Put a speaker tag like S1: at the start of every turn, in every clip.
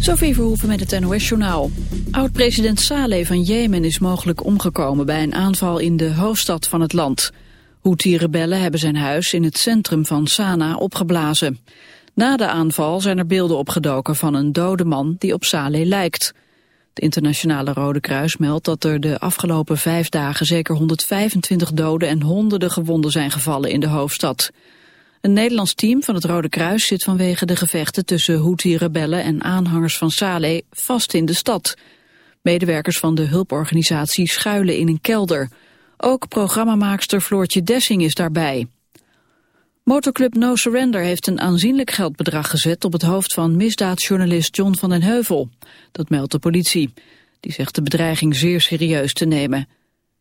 S1: Sophie Verhoeven met het NOS-journaal. Oud-president Saleh van Jemen is mogelijk omgekomen bij een aanval in de hoofdstad van het land. Houthi-rebellen hebben zijn huis in het centrum van Sanaa opgeblazen. Na de aanval zijn er beelden opgedoken van een dode man die op Saleh lijkt. Het internationale Rode Kruis meldt dat er de afgelopen vijf dagen zeker 125 doden en honderden gewonden zijn gevallen in de hoofdstad. Een Nederlands team van het Rode Kruis zit vanwege de gevechten tussen Houthi-rebellen en aanhangers van Saleh vast in de stad. Medewerkers van de hulporganisatie schuilen in een kelder. Ook programmamaakster Floortje Dessing is daarbij. Motorclub No Surrender heeft een aanzienlijk geldbedrag gezet op het hoofd van misdaadjournalist John van den Heuvel. Dat meldt de politie. Die zegt de bedreiging zeer serieus te nemen.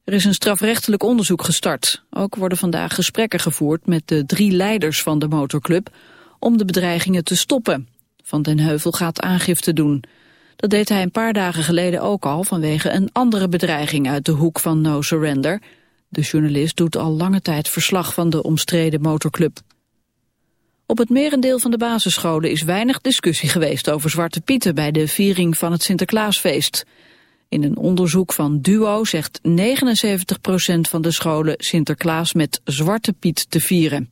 S1: Er is een strafrechtelijk onderzoek gestart. Ook worden vandaag gesprekken gevoerd met de drie leiders van de motorclub om de bedreigingen te stoppen. Van den Heuvel gaat aangifte doen. Dat deed hij een paar dagen geleden ook al vanwege een andere bedreiging uit de hoek van No Surrender. De journalist doet al lange tijd verslag van de omstreden motorclub. Op het merendeel van de basisscholen is weinig discussie geweest over Zwarte Pieten bij de viering van het Sinterklaasfeest. In een onderzoek van DUO zegt 79% van de scholen Sinterklaas met Zwarte Piet te vieren.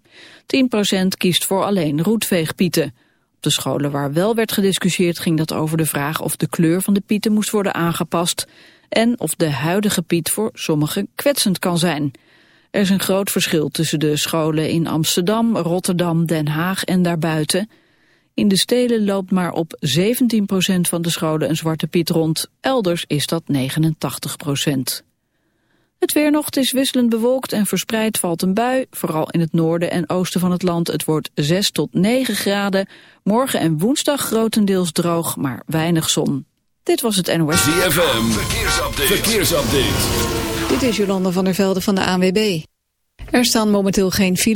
S1: 10% kiest voor alleen roetveegpieten. Op de scholen waar wel werd gediscussieerd ging dat over de vraag of de kleur van de pieten moest worden aangepast en of de huidige piet voor sommigen kwetsend kan zijn. Er is een groot verschil tussen de scholen in Amsterdam, Rotterdam, Den Haag en daarbuiten... In de steden loopt maar op 17% van de scholen een zwarte piet rond. Elders is dat 89%. Het weer nog, is wisselend bewolkt en verspreid valt een bui. Vooral in het noorden en oosten van het land. Het wordt 6 tot 9 graden. Morgen en woensdag grotendeels droog, maar weinig zon. Dit was het NOS.
S2: ZFM, verkeersupdate. verkeersupdate.
S1: Dit is Jolanda van der Velde van de ANWB. Er staan momenteel geen files.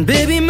S3: baby baby,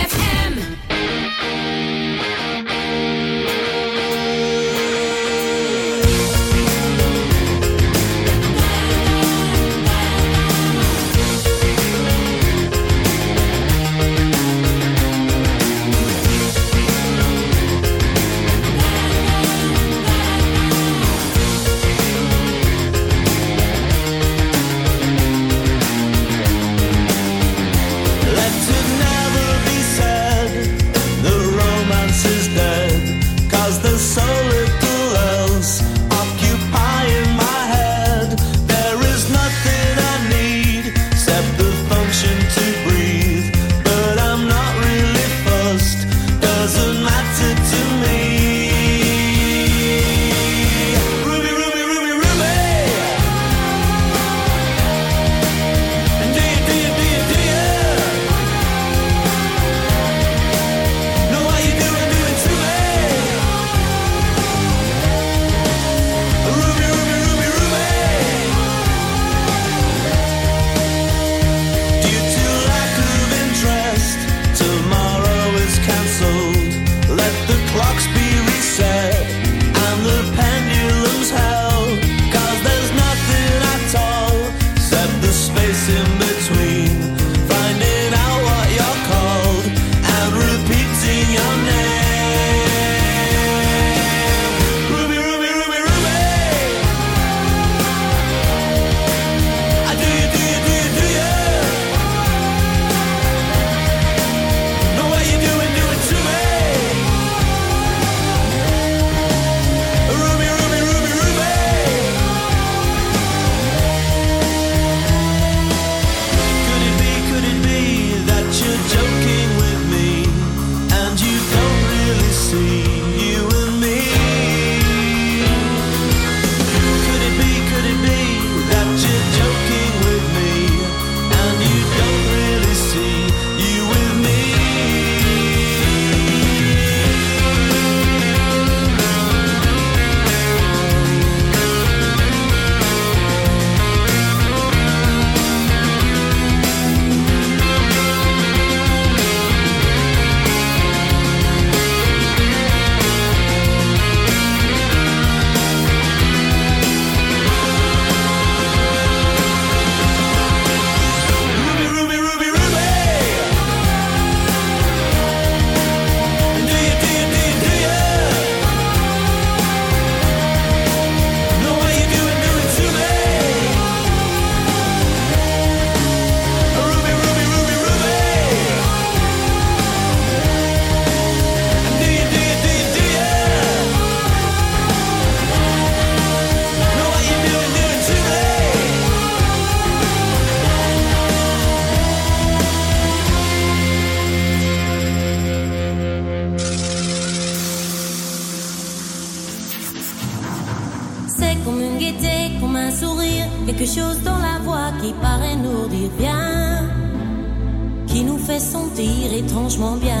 S4: vachement bien.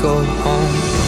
S3: go home.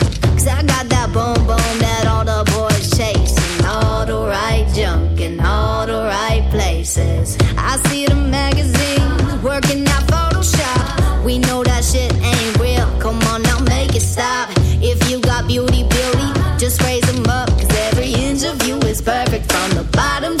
S5: Bottom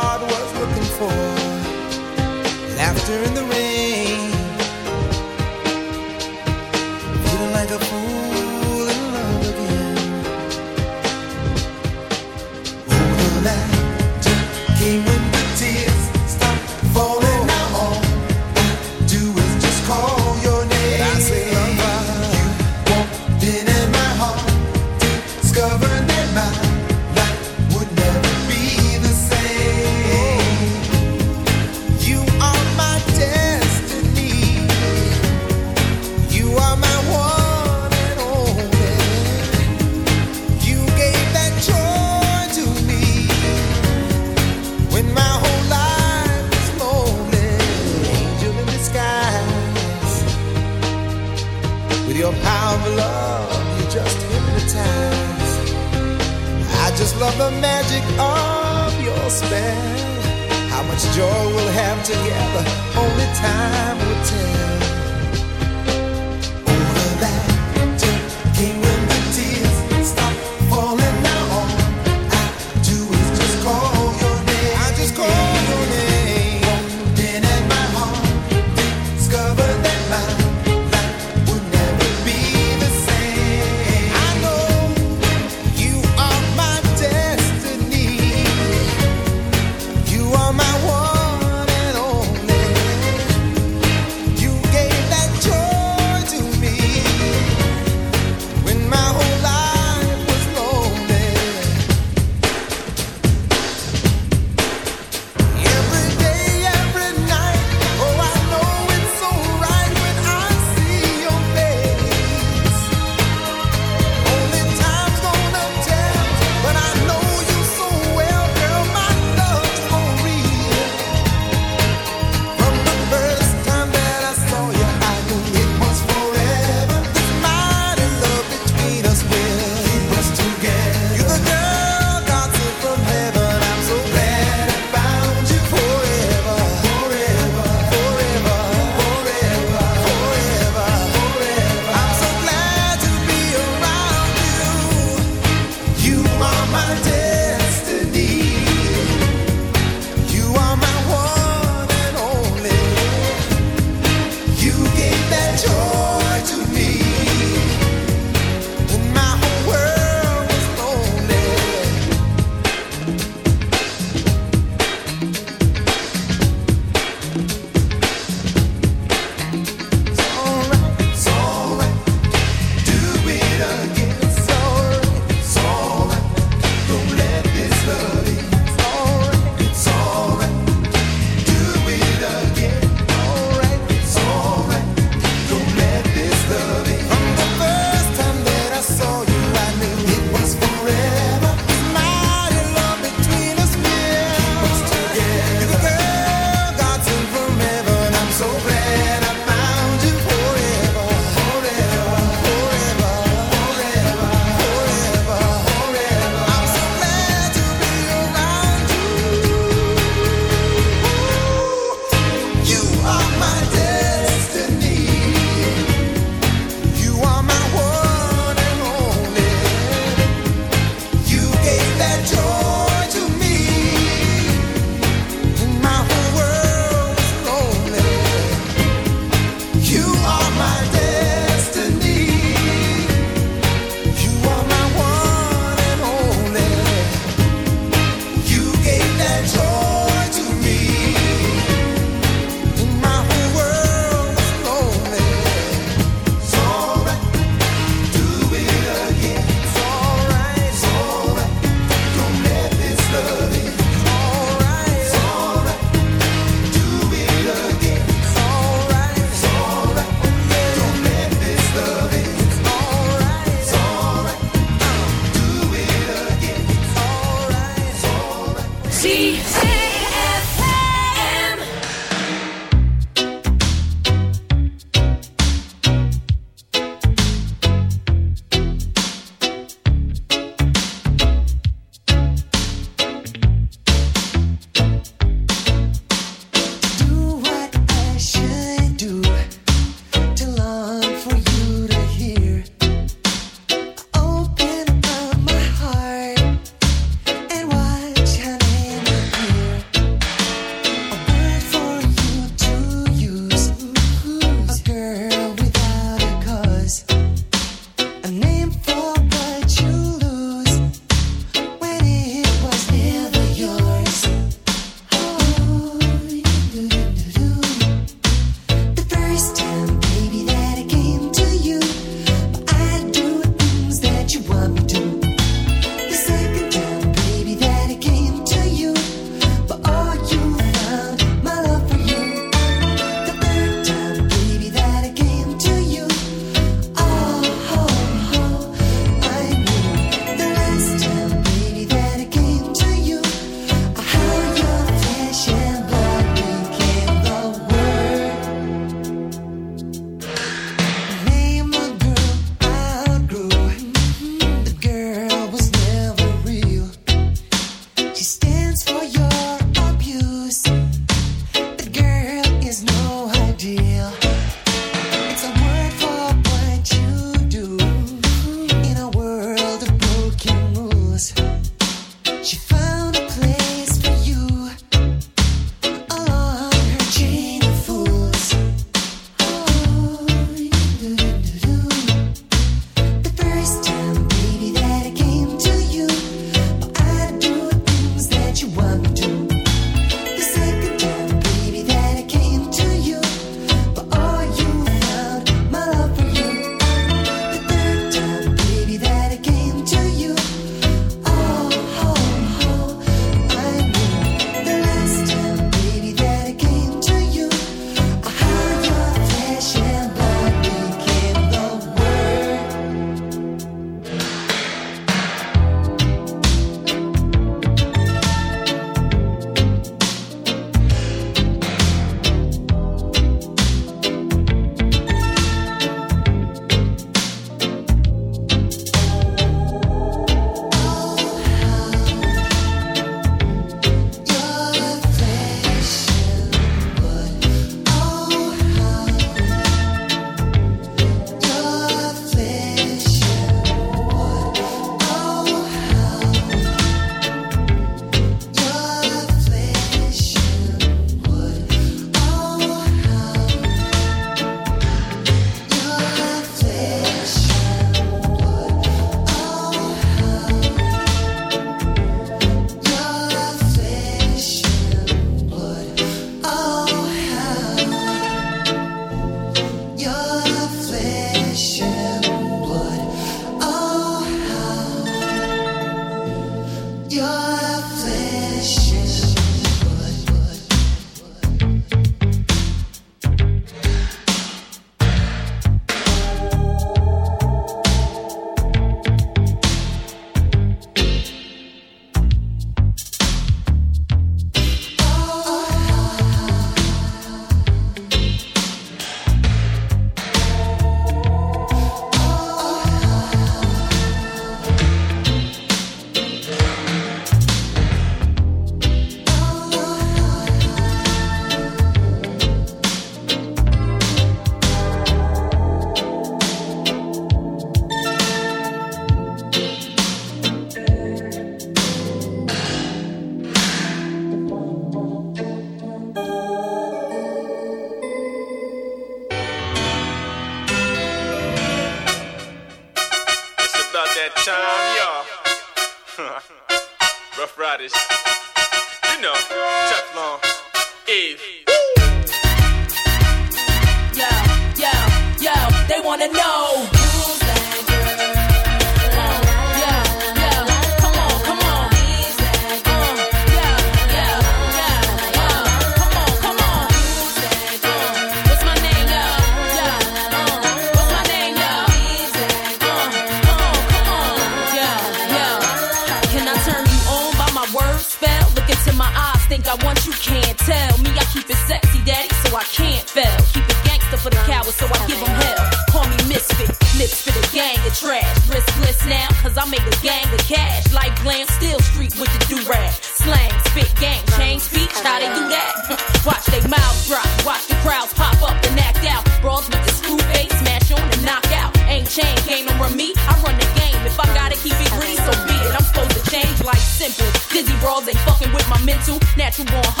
S6: catching more.